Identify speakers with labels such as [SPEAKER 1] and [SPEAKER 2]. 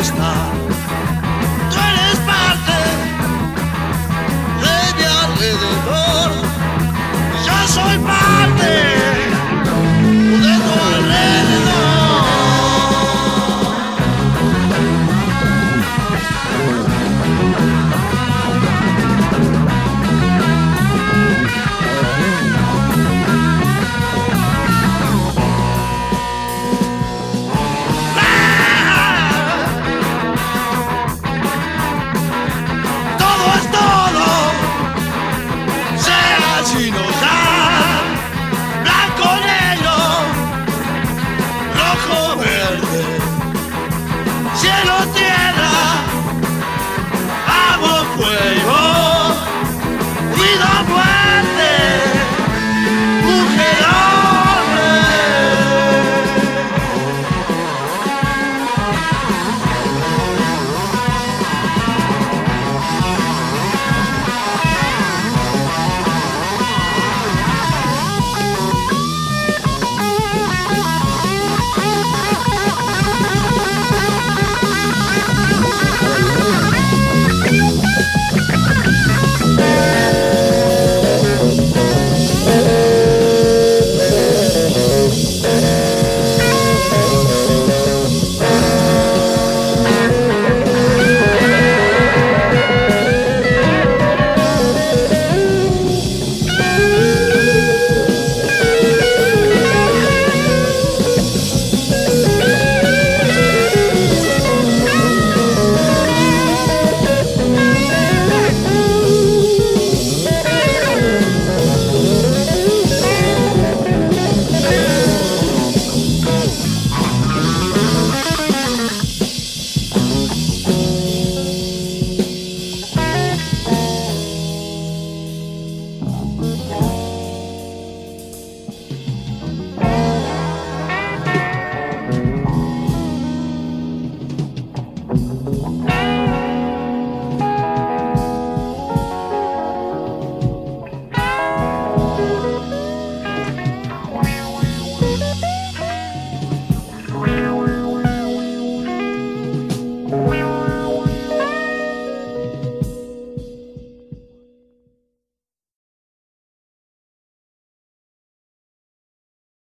[SPEAKER 1] está.